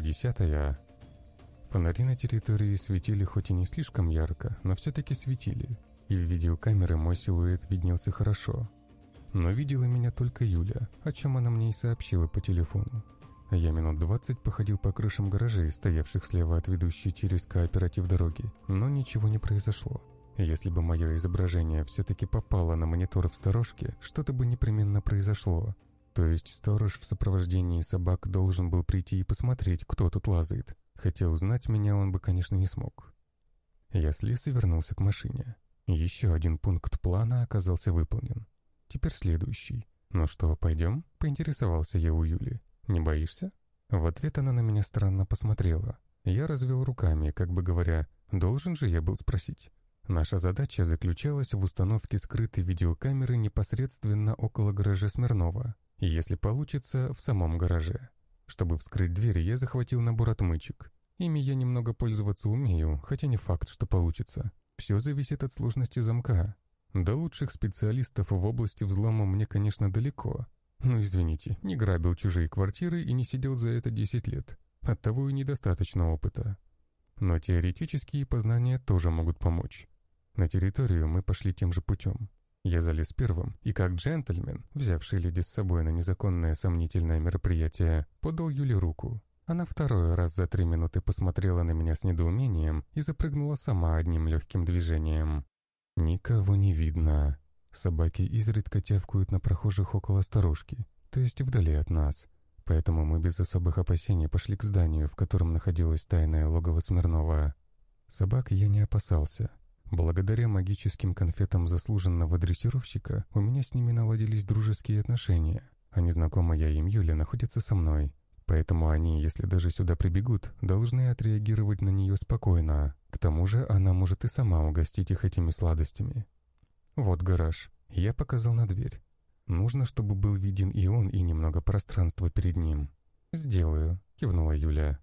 Глава 10. Фонари на территории светили хоть и не слишком ярко, но все-таки светили, и в видеокамеры мой силуэт виднелся хорошо. Но видела меня только Юля, о чем она мне и сообщила по телефону. Я минут двадцать походил по крышам гаражей, стоявших слева от ведущей через кооператив дороги, но ничего не произошло. Если бы мое изображение все-таки попало на монитор в сторожке, что-то бы непременно произошло. То есть сторож в сопровождении собак должен был прийти и посмотреть, кто тут лазает, хотя узнать меня он бы, конечно, не смог. Я слез и вернулся к машине. Еще один пункт плана оказался выполнен. Теперь следующий. «Ну что, пойдем?» — поинтересовался я у Юли. «Не боишься?» В ответ она на меня странно посмотрела. Я развел руками, как бы говоря, должен же я был спросить. Наша задача заключалась в установке скрытой видеокамеры непосредственно около гаража Смирнова, если получится, в самом гараже. Чтобы вскрыть дверь, я захватил набор отмычек. Ими я немного пользоваться умею, хотя не факт, что получится. Все зависит от сложности замка. До лучших специалистов в области взлома мне, конечно, далеко. Но, извините, не грабил чужие квартиры и не сидел за это 10 лет. Оттого и недостаточно опыта. Но теоретические познания тоже могут помочь. На территорию мы пошли тем же путем. Я залез первым, и как джентльмен, взявший леди с собой на незаконное сомнительное мероприятие, подал Юле руку. Она второй раз за три минуты посмотрела на меня с недоумением и запрыгнула сама одним легким движением. Никого не видно. Собаки изредка тявкают на прохожих около сторожки, то есть вдали от нас. Поэтому мы без особых опасений пошли к зданию, в котором находилось тайное логово Смирнова. Собак я не опасался. Благодаря магическим конфетам заслуженного дрессировщика у меня с ними наладились дружеские отношения, а незнакомая им Юля находится со мной. Поэтому они, если даже сюда прибегут, должны отреагировать на нее спокойно. К тому же она может и сама угостить их этими сладостями. Вот гараж. Я показал на дверь. Нужно, чтобы был виден и он, и немного пространства перед ним. «Сделаю», — кивнула Юля.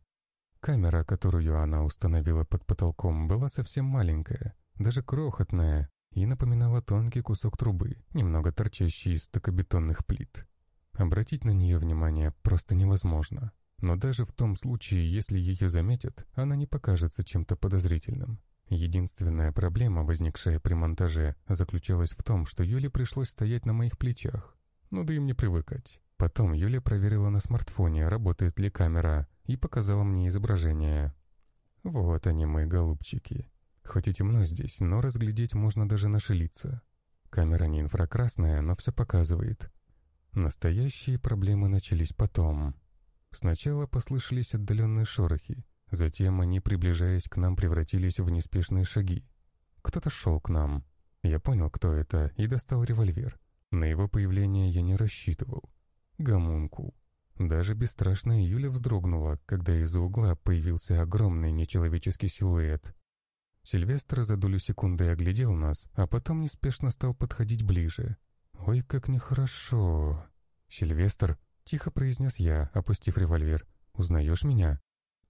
Камера, которую она установила под потолком, была совсем маленькая, даже крохотная, и напоминала тонкий кусок трубы, немного торчащий из стокобетонных плит. Обратить на нее внимание просто невозможно. Но даже в том случае, если ее заметят, она не покажется чем-то подозрительным. Единственная проблема, возникшая при монтаже, заключалась в том, что Юле пришлось стоять на моих плечах. Ну да им не привыкать. Потом Юля проверила на смартфоне, работает ли камера, и показала мне изображение. Вот они, мои голубчики. Хоть и темно здесь, но разглядеть можно даже наши лица. Камера не инфракрасная, но все показывает. Настоящие проблемы начались потом. Сначала послышались отдаленные шорохи, затем они, приближаясь к нам, превратились в неспешные шаги. Кто-то шел к нам. Я понял, кто это, и достал револьвер. На его появление я не рассчитывал. Гомункул. Даже бесстрашная Юля вздрогнула, когда из-за угла появился огромный нечеловеческий силуэт. Сильвестр за долю секунды оглядел нас, а потом неспешно стал подходить ближе. «Ой, как нехорошо!» «Сильвестр!» — тихо произнес я, опустив револьвер. «Узнаешь меня?»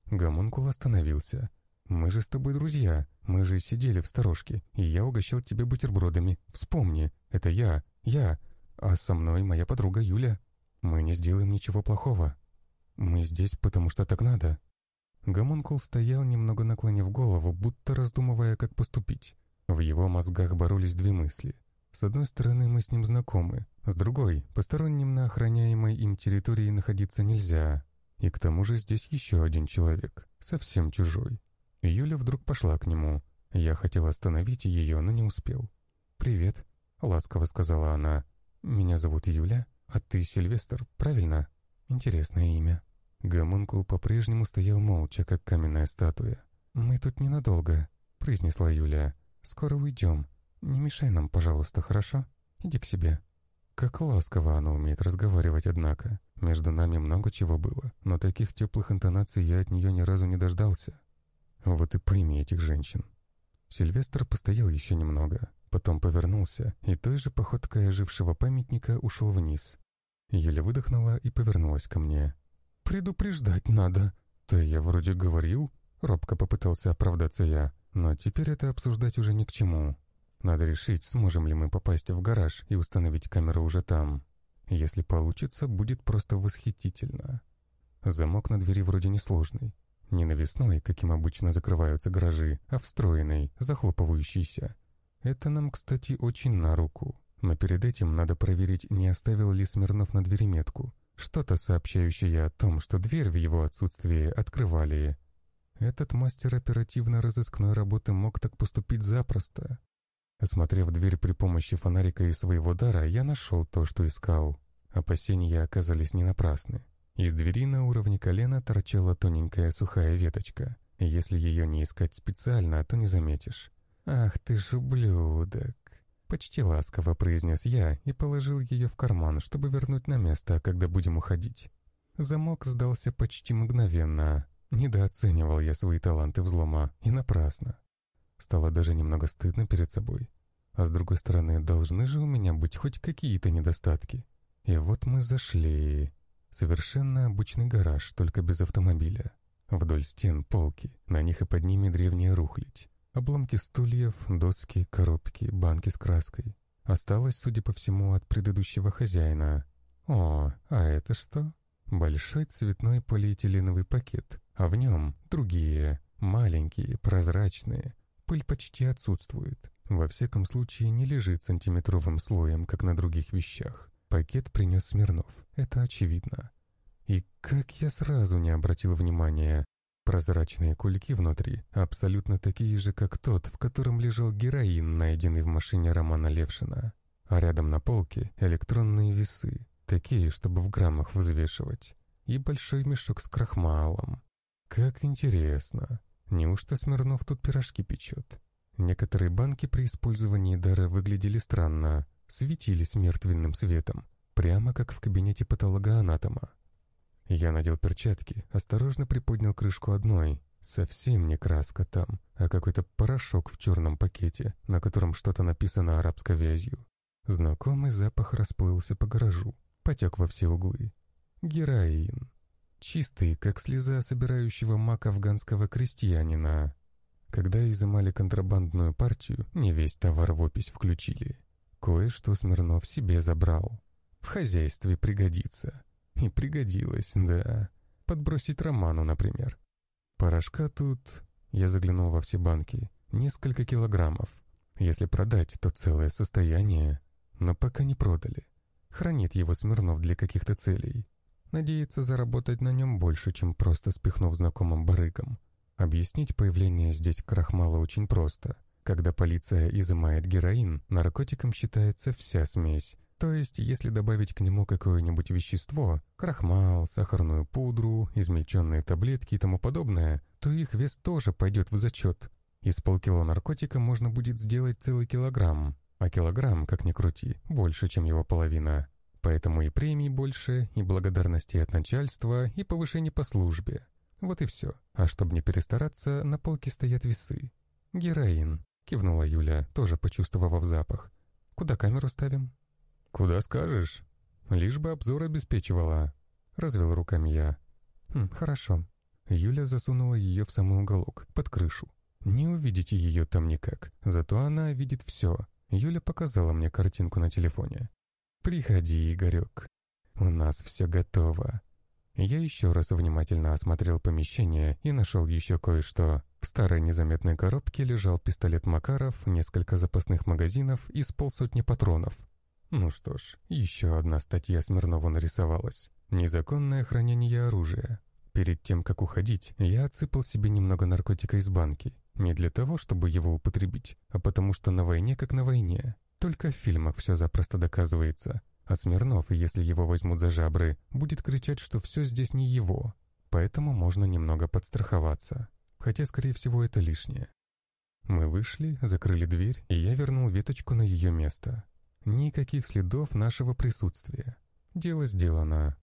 Гомункул остановился. «Мы же с тобой друзья. Мы же сидели в сторожке, и я угощал тебя бутербродами. Вспомни, это я, я, а со мной моя подруга Юля. Мы не сделаем ничего плохого. Мы здесь, потому что так надо. Гомункул стоял, немного наклонив голову, будто раздумывая, как поступить. В его мозгах боролись две мысли. С одной стороны, мы с ним знакомы, с другой, посторонним на охраняемой им территории находиться нельзя. И к тому же здесь еще один человек, совсем чужой. Юля вдруг пошла к нему. Я хотел остановить ее, но не успел. «Привет», — ласково сказала она. «Меня зовут Юля, а ты Сильвестр, правильно? Интересное имя». Гомункул по-прежнему стоял молча, как каменная статуя. «Мы тут ненадолго», — произнесла Юлия. «Скоро уйдем. Не мешай нам, пожалуйста, хорошо? Иди к себе». Как ласково она умеет разговаривать, однако. Между нами много чего было, но таких теплых интонаций я от нее ни разу не дождался. Вот и пойми этих женщин. Сильвестр постоял еще немного, потом повернулся, и той же походкой ожившего памятника ушел вниз. Юля выдохнула и повернулась ко мне. «Предупреждать надо». «Да я вроде говорил», — робко попытался оправдаться я. «Но теперь это обсуждать уже ни к чему. Надо решить, сможем ли мы попасть в гараж и установить камеру уже там. Если получится, будет просто восхитительно». Замок на двери вроде несложный. Не навесной, каким обычно закрываются гаражи, а встроенный, захлопывающийся. Это нам, кстати, очень на руку. Но перед этим надо проверить, не оставил ли Смирнов на двери метку. Что-то сообщающее о том, что дверь в его отсутствие открывали. Этот мастер оперативно-розыскной работы мог так поступить запросто. Осмотрев дверь при помощи фонарика и своего дара, я нашел то, что искал. Опасения оказались не напрасны. Из двери на уровне колена торчала тоненькая сухая веточка. Если ее не искать специально, то не заметишь. «Ах ты ж ублюдок!» Почти ласково произнес я и положил ее в карман, чтобы вернуть на место, когда будем уходить. Замок сдался почти мгновенно. Недооценивал я свои таланты взлома, и напрасно. Стало даже немного стыдно перед собой. А с другой стороны, должны же у меня быть хоть какие-то недостатки. И вот мы зашли. Совершенно обычный гараж, только без автомобиля. Вдоль стен полки, на них и под ними древняя рухлядь. Обломки стульев, доски, коробки, банки с краской. Осталось, судя по всему, от предыдущего хозяина. О, а это что? Большой цветной полиэтиленовый пакет, а в нем другие, маленькие, прозрачные. Пыль почти отсутствует. Во всяком случае, не лежит сантиметровым слоем, как на других вещах. Пакет принес Смирнов, это очевидно. И как я сразу не обратил внимания, Прозрачные кульки внутри, абсолютно такие же, как тот, в котором лежал героин, найденный в машине Романа Левшина. А рядом на полке электронные весы, такие, чтобы в граммах взвешивать. И большой мешок с крахмалом. Как интересно. Неужто Смирнов тут пирожки печет? Некоторые банки при использовании дара выглядели странно, светились мертвенным светом, прямо как в кабинете патологоанатома. Я надел перчатки, осторожно приподнял крышку одной. Совсем не краска там, а какой-то порошок в черном пакете, на котором что-то написано арабской вязью. Знакомый запах расплылся по гаражу, потек во все углы. Героин. Чистый, как слеза собирающего мак афганского крестьянина. Когда изымали контрабандную партию, не весь товар в опись включили. Кое-что Смирнов себе забрал. В хозяйстве пригодится. И пригодилось, да. Подбросить Роману, например. Порошка тут, я заглянул во все банки, несколько килограммов. Если продать, то целое состояние. Но пока не продали. Хранит его Смирнов для каких-то целей. Надеется заработать на нем больше, чем просто спихнув знакомым барыгам. Объяснить появление здесь крахмала очень просто. Когда полиция изымает героин, наркотиком считается вся смесь, то есть, если добавить к нему какое-нибудь вещество, крахмал, сахарную пудру, измельченные таблетки и тому подобное, то их вес тоже пойдет в зачет. Из полкило наркотика можно будет сделать целый килограмм, а килограмм, как ни крути, больше, чем его половина. Поэтому и премий больше, и благодарности от начальства, и повышений по службе. Вот и все. А чтобы не перестараться, на полке стоят весы. «Героин», — кивнула Юля, тоже почувствовав запах. «Куда камеру ставим?» «Куда скажешь. Лишь бы обзор обеспечивала», — развел руками я. «Хм, хорошо». Юля засунула ее в самый уголок, под крышу. Не увидите ее там никак, зато она видит все. Юля показала мне картинку на телефоне. «Приходи, Игорек. У нас все готово». Я еще раз внимательно осмотрел помещение и нашел еще кое-что. В старой незаметной коробке лежал пистолет Макаров, несколько запасных магазинов и с полсотни патронов. Ну что ж, еще одна статья Смирнова нарисовалась. Незаконное хранение оружия. Перед тем, как уходить, я отсыпал себе немного наркотика из банки. Не для того, чтобы его употребить, а потому что на войне как на войне. Только в фильмах все запросто доказывается. А Смирнов, если его возьмут за жабры, будет кричать, что все здесь не его. Поэтому можно немного подстраховаться. Хотя, скорее всего, это лишнее. Мы вышли, закрыли дверь, и я вернул веточку на ее место. Никаких следов нашего присутствия. Дело сделано.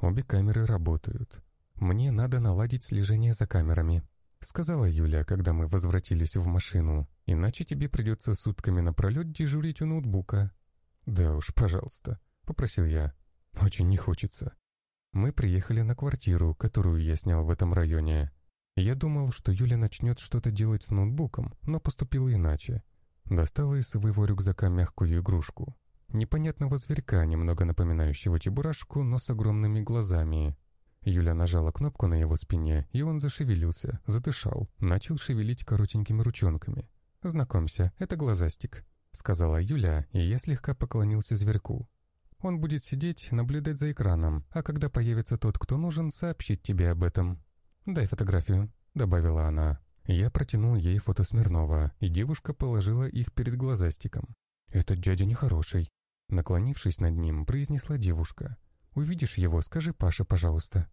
Обе камеры работают. Мне надо наладить слежение за камерами, сказала Юля, когда мы возвратились в машину. Иначе тебе придется сутками напролет дежурить у ноутбука. Да уж, пожалуйста, попросил я. Очень не хочется. Мы приехали на квартиру, которую я снял в этом районе. Я думал, что Юля начнет что-то делать с ноутбуком, но поступила иначе. Достала из своего рюкзака мягкую игрушку. Непонятного зверька, немного напоминающего чебурашку, но с огромными глазами. Юля нажала кнопку на его спине, и он зашевелился, задышал, начал шевелить коротенькими ручонками. «Знакомься, это глазастик», — сказала Юля, и я слегка поклонился зверьку. «Он будет сидеть, наблюдать за экраном, а когда появится тот, кто нужен, сообщить тебе об этом». «Дай фотографию», — добавила она. Я протянул ей фото Смирнова, и девушка положила их перед глазастиком. «Этот дядя нехороший», — наклонившись над ним, произнесла девушка. «Увидишь его, скажи Паше, пожалуйста».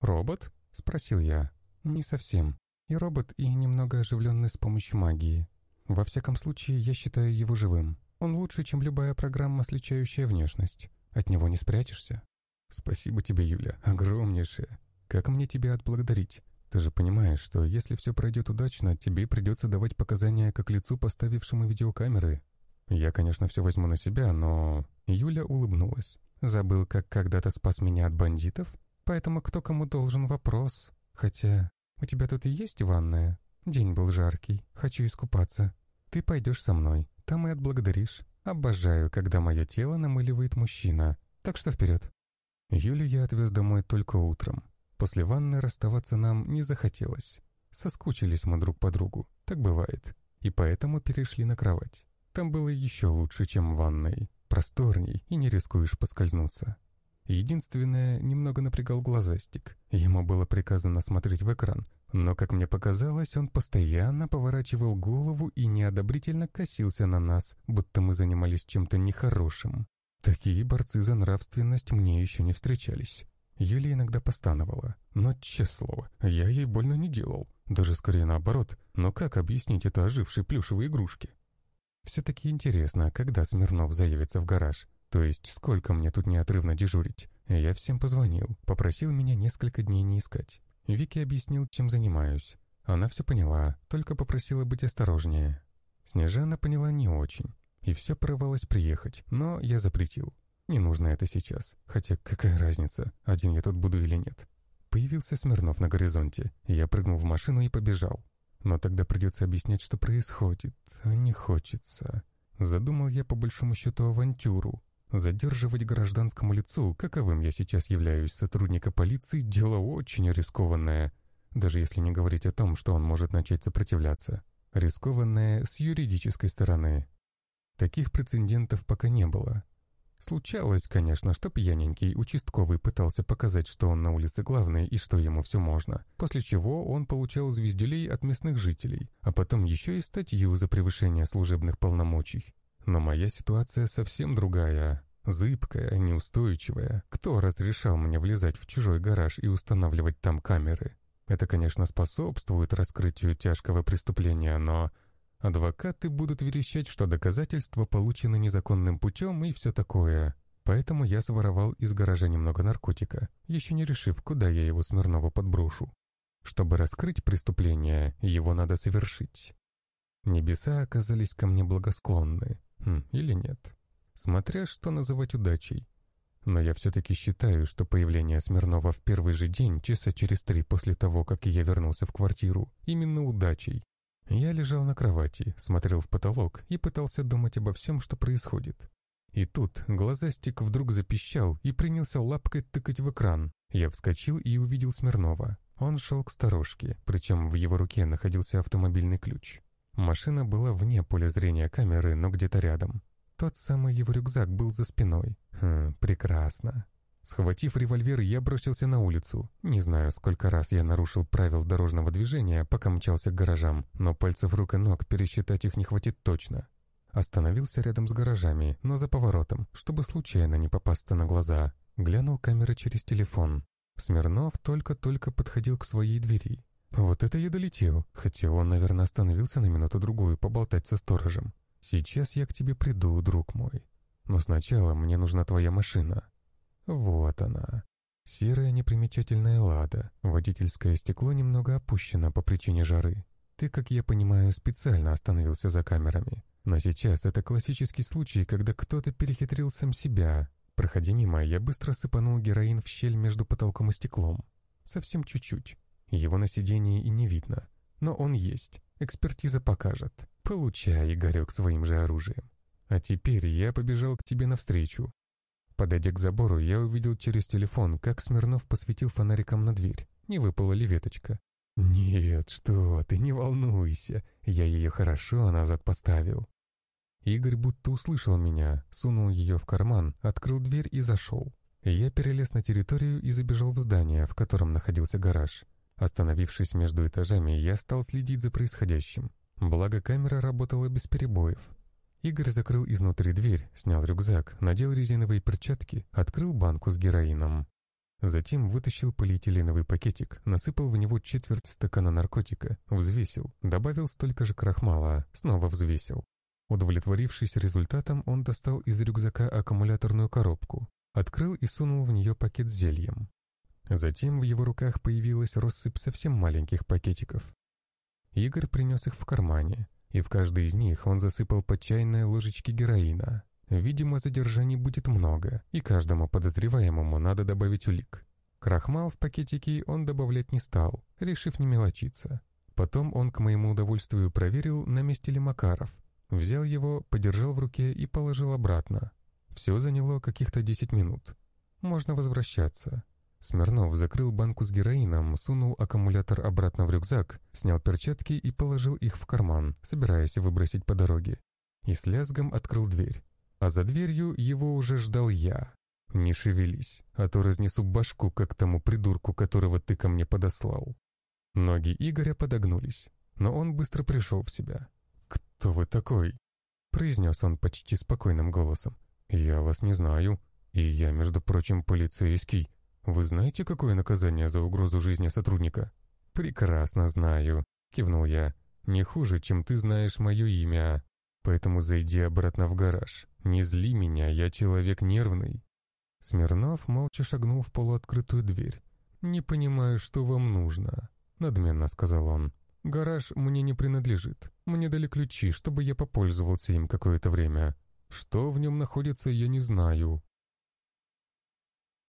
«Робот?» — спросил я. «Не совсем. И робот, и немного оживленный с помощью магии. Во всяком случае, я считаю его живым. Он лучше, чем любая программа, сличающая внешность. От него не спрячешься». «Спасибо тебе, Юля, огромнейшее. Как мне тебя отблагодарить? Ты же понимаешь, что если все пройдет удачно, тебе придется давать показания как лицу, поставившему видеокамеры. Я, конечно, все возьму на себя, но...» Юля улыбнулась. «Забыл, как когда-то спас меня от бандитов? Поэтому кто кому должен вопрос. Хотя, у тебя тут и есть ванная? День был жаркий, хочу искупаться. Ты пойдешь со мной, там и отблагодаришь. Обожаю, когда мое тело намыливает мужчина. Так что вперед!» Юлю я отвез домой только утром. После ванны расставаться нам не захотелось. Соскучились мы друг по другу, так бывает. И поэтому перешли на кровать. Там было еще лучше, чем в ванной. Просторней, и не рискуешь поскользнуться. Единственное, немного напрягал глазастик. Ему было приказано смотреть в экран, но, как мне показалось, он постоянно поворачивал голову и неодобрительно косился на нас, будто мы занимались чем-то нехорошим. Такие борцы за нравственность мне еще не встречались. Юля иногда постановала. Но, честное слово, я ей больно не делал. Даже скорее наоборот. Но как объяснить это ожившей плюшевой игрушке? Все-таки интересно, когда Смирнов заявится в гараж. То есть, сколько мне тут неотрывно дежурить? Я всем позвонил, попросил меня несколько дней не искать. Вики объяснил, чем занимаюсь. Она все поняла, только попросила быть осторожнее. Снежана поняла не очень. И все порывалось приехать, но я запретил. Не нужно это сейчас. Хотя какая разница, один я тут буду или нет. Появился Смирнов на горизонте. Я прыгнул в машину и побежал. Но тогда придется объяснять, что происходит. А не хочется. Задумал я по большому счету авантюру. Задерживать гражданскому лицу, каковым я сейчас являюсь сотрудника полиции, дело очень рискованное. Даже если не говорить о том, что он может начать сопротивляться. Рискованное с юридической стороны. Таких прецедентов пока не было. Случалось, конечно, что пьяненький участковый пытался показать, что он на улице главный и что ему все можно, после чего он получал звездюлей от местных жителей, а потом еще и статью за превышение служебных полномочий. Но моя ситуация совсем другая. Зыбкая, неустойчивая. Кто разрешал мне влезать в чужой гараж и устанавливать там камеры? Это, конечно, способствует раскрытию тяжкого преступления, но Адвокаты будут верещать, что доказательства получены незаконным путем и все такое. Поэтому я своровал из гаража немного наркотика, еще не решив, куда я его Смирнову подброшу. Чтобы раскрыть преступление, его надо совершить. Небеса оказались ко мне благосклонны. Хм, или нет. Смотря что называть удачей. Но я все-таки считаю, что появление Смирнова в первый же день, часа через три после того, как я вернулся в квартиру, именно удачей. Я лежал на кровати, смотрел в потолок и пытался думать обо всем, что происходит. И тут глазастик вдруг запищал и принялся лапкой тыкать в экран. Я вскочил и увидел Смирнова. Он шел к сторожке, причем в его руке находился автомобильный ключ. Машина была вне поля зрения камеры, но где-то рядом. Тот самый его рюкзак был за спиной. Хм, прекрасно. Схватив револьвер, я бросился на улицу. Не знаю, сколько раз я нарушил правил дорожного движения, пока мчался к гаражам, но пальцев рук и ног пересчитать их не хватит точно. Остановился рядом с гаражами, но за поворотом, чтобы случайно не попасться на глаза. Глянул камеры через телефон. Смирнов только-только подходил к своей двери. Вот это я долетел, хотя он, наверное, остановился на минуту-другую поболтать со сторожем. Сейчас я к тебе приду, друг мой. Но сначала мне нужна твоя машина. Вот она. Серая непримечательная лада. Водительское стекло немного опущено по причине жары. Ты, как я понимаю, специально остановился за камерами. Но сейчас это классический случай, когда кто-то перехитрил сам себя. Проходя мимо, я быстро сыпанул героин в щель между потолком и стеклом. Совсем чуть-чуть. Его на сидении и не видно. Но он есть. Экспертиза покажет. Получай, Игорек, своим же оружием. А теперь я побежал к тебе навстречу. Подойдя к забору, я увидел через телефон, как Смирнов посветил фонариком на дверь. Не выпала ли веточка. «Нет, что ты, не волнуйся. Я ее хорошо назад поставил». Игорь будто услышал меня, сунул ее в карман, открыл дверь и зашел. Я перелез на территорию и забежал в здание, в котором находился гараж. Остановившись между этажами, я стал следить за происходящим. Благо камера работала без перебоев. Игорь закрыл изнутри дверь, снял рюкзак, надел резиновые перчатки, открыл банку с героином. Затем вытащил полиэтиленовый пакетик, насыпал в него четверть стакана наркотика, взвесил, добавил столько же крахмала, снова взвесил. Удовлетворившись результатом, он достал из рюкзака аккумуляторную коробку, открыл и сунул в нее пакет с зельем. Затем в его руках появилась россыпь совсем маленьких пакетиков. Игорь принес их в кармане, и в каждый из них он засыпал по чайной ложечке героина. Видимо, задержаний будет много, и каждому подозреваемому надо добавить улик. Крахмал в пакетики он добавлять не стал, решив не мелочиться. Потом он, к моему удовольствию, проверил, на месте ли Макаров. Взял его, подержал в руке и положил обратно. Все заняло каких-то 10 минут. Можно возвращаться. Смирнов закрыл банку с героином, сунул аккумулятор обратно в рюкзак, снял перчатки и положил их в карман, собираясь выбросить по дороге. И с лязгом открыл дверь. А за дверью его уже ждал я. Не шевелись, а то разнесу башку, как тому придурку, которого ты ко мне подослал. Ноги Игоря подогнулись, но он быстро пришел в себя. «Кто вы такой?» — произнес он почти спокойным голосом. «Я вас не знаю, и я, между прочим, полицейский». «Вы знаете, какое наказание за угрозу жизни сотрудника?» «Прекрасно знаю», — кивнул я. «Не хуже, чем ты знаешь мое имя. Поэтому зайди обратно в гараж. Не зли меня, я человек нервный». Смирнов молча шагнул в полуоткрытую дверь. «Не понимаю, что вам нужно», — надменно сказал он. «Гараж мне не принадлежит. Мне дали ключи, чтобы я попользовался им какое-то время. Что в нем находится, я не знаю.